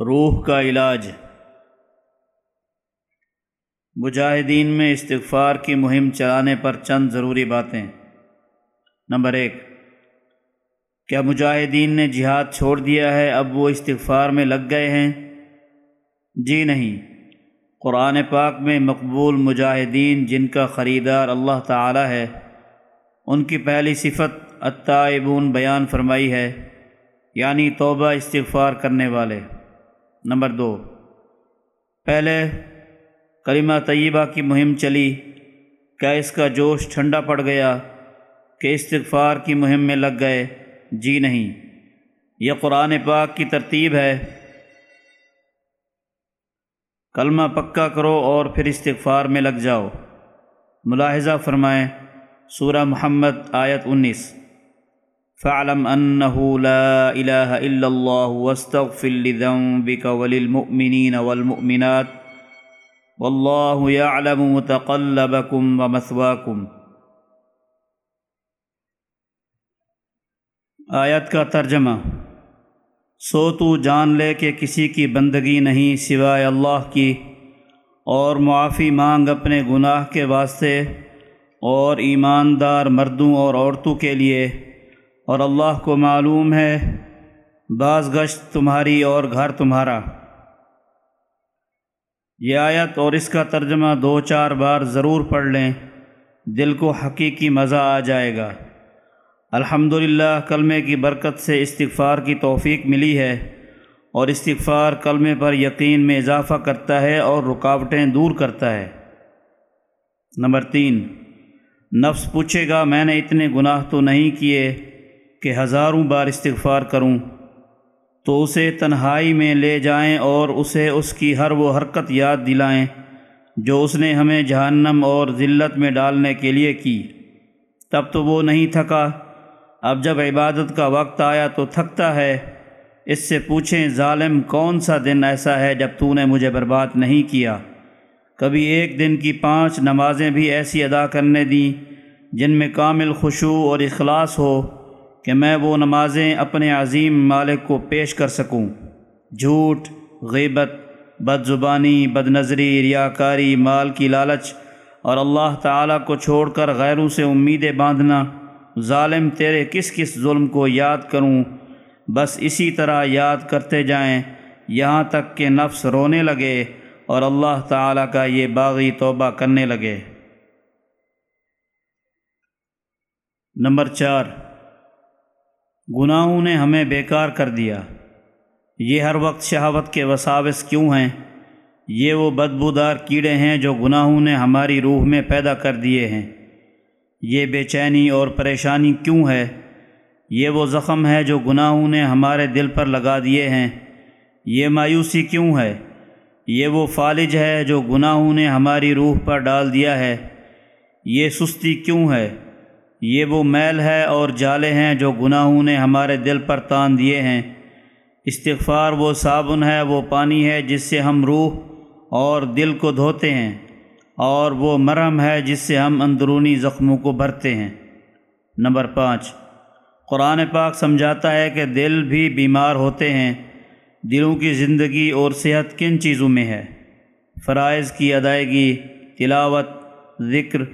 روح کا علاج۔ مجاہدین میں استغفار کی مہم چلانے پر چند ضروری باتیں۔ نمبر ایک، کیا مجاہدین نے جہاد چھوڑ دیا ہے؟ اب وہ استغفار میں لگ گئے ہیں؟ جی نہیں۔ قرآن پاک میں مقبول مجاہدین جن کا خریدار اللہ تعالی ہے، ان کی پہلی صفت التائبون بیان فرمائی ہے یعنی توبہ استغفار کرنے والے۔ نمبر دو۔ پہلے کلمہ طیبہ کی مہم چلی، کیا اس کا جوش ٹھنڈا پڑ گیا کہ استغفار کی مہم میں لگ گئے؟ جی نہیں۔ یہ قرآن پاک کی ترتیب ہے۔ کلمہ پکا کرو اور پھر استغفار میں لگ جاؤ۔ ملاحظہ فرمائیں، سورہ محمد آیت انیس۔ فعلم انه لا الہ الا اللہ واستغفر لذنبك وللمؤمنین والمؤمنات واللہ يعلم متقلبكم ومثواكم آیت کا ترجمہ سو تو جان لے کہ کسی کی بندگی نہیں سوائے اللہ کی اور معافی مانگ اپنے گناہ کے واسطے اور ایماندار مردوں اور عورتوں کے لیے اور اللہ کو معلوم ہے، بعض گشت تمہاری اور گھر تمہارا۔ یہ آیت اور اس کا ترجمہ دو چار بار ضرور پڑھ لیں، دل کو حقیقی مزہ آ جائے گا۔ الحمد للہ کلمے کی برکت سے استغفار کی توفیق ملی ہے اور استغفار کلمے پر یقین میں اضافہ کرتا ہے اور رکاوٹیں دور کرتا ہے۔ نمبر تین، نفس پوچھے گا، میں نے اتنے گناہ تو نہیں کیے کہ ہزاروں بار استغفار کروں، تو اسے تنہائی میں لے جائیں اور اسے اس کی ہر وہ حرکت یاد دلائیں جو اس نے ہمیں جہنم اور ذلت میں ڈالنے کے لیے کی۔ تب تو وہ نہیں تھکا۔ اب جب عبادت کا وقت آیا تو تھکتا ہے۔ اس سے پوچھیں، ظالم کون سا دن ایسا ہے جب تو نے مجھے برباد نہیں کیا؟ کبھی ایک دن کی پانچ نمازیں بھی ایسی ادا کرنے دیں جن میں کامل خوشو اور اخلاص ہو۔ کہ میں وہ نمازیں اپنے عظیم مالک کو پیش کر سکوں۔ جھوٹ، غیبت بد زبانی بد نظری ریاکاری، مال کی لالچ اور اللہ تعالیٰ کو چھوڑ کر غیروں سے امیدیں باندھنا۔ ظالم تیرے کس کس ظلم کو یاد کروں؟ بس اسی طرح یاد کرتے جائیں۔ یہاں تک کہ نفس رونے لگے اور اللہ تعالیٰ کا یہ باغی توبہ کرنے لگے۔ نمبر چار گناہوں نے ہمیں بیکار کر دیا۔ یہ ہر وقت شہوت کے وساوس کیوں ہیں؟ یہ وہ بدبودار کیڑے ہیں جو گناہوں نے ہماری روح میں پیدا کر دیے ہیں۔ یہ بے چینی اور پریشانی کیوں ہے؟ یہ وہ زخم ہے جو گناہوں نے ہمارے دل پر لگا دیے ہیں۔ یہ مایوسی کیوں ہے؟ یہ وہ فالج ہے جو گناہوں نے ہماری روح پر ڈال دیا ہے۔ یہ سستی کیوں ہے؟ یہ وہ میل ہے اور جالے ہیں جو گناہوں نے ہمارے دل پر تان دیے ہیں۔ استغفار وہ صابن ہے، وہ پانی ہے جس سے ہم روح اور دل کو دھوتے ہیں، اور وہ مرہم ہے جس سے ہم اندرونی زخموں کو بھرتے ہیں۔ نمبر پانچ، قرآن پاک سمجھاتا ہے کہ دل بھی بیمار ہوتے ہیں۔ دلوں کی زندگی اور صحت کن چیزوں میں ہے؟ فرائض کی ادائیگی، تلاوت، ذکر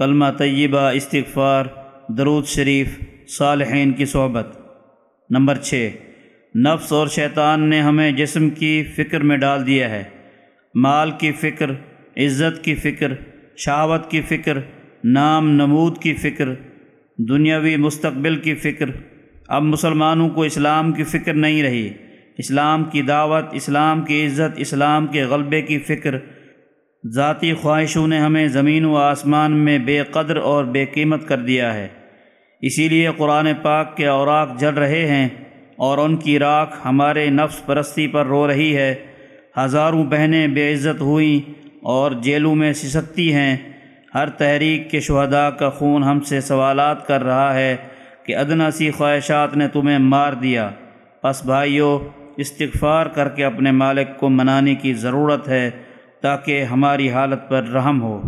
کلمہ طیبہ، استغفار، درود شریف، صالحین کی صحبت۔ نمبر چھ، نفس اور شیطان نے ہمیں جسم کی فکر میں ڈال دیا ہے۔ مال کی فکر، عزت کی فکر، شہوت کی فکر، نام نمود کی فکر، دنیاوی مستقبل کی فکر۔ اب مسلمانوں کو اسلام کی فکر نہیں رہی۔ اسلام کی دعوت، اسلام کی عزت، اسلام کے غلبے کی فکر۔ ذاتی خواہشوں نے ہمیں زمین و آسمان میں بے قدر اور بے قیمت کر دیا ہے۔ اسی لیے قرآن پاک کے اوراق جل رہے ہیں اور ان کی راکھ ہمارے نفس پرستی پر رو رہی ہے۔ ہزاروں بہنیں بے عزت ہوئیں اور جیلوں میں سسکتی ہیں۔ ہر تحریک کے شہداء کا خون ہم سے سوالات کر رہا ہے کہ ادنا سی خواہشات نے تمہیں مار دیا۔ پس بھائیو، استغفار کر کے اپنے مالک کو منانے کی ضرورت ہے۔ تاکہ ہماری حالت پر رحم ہو۔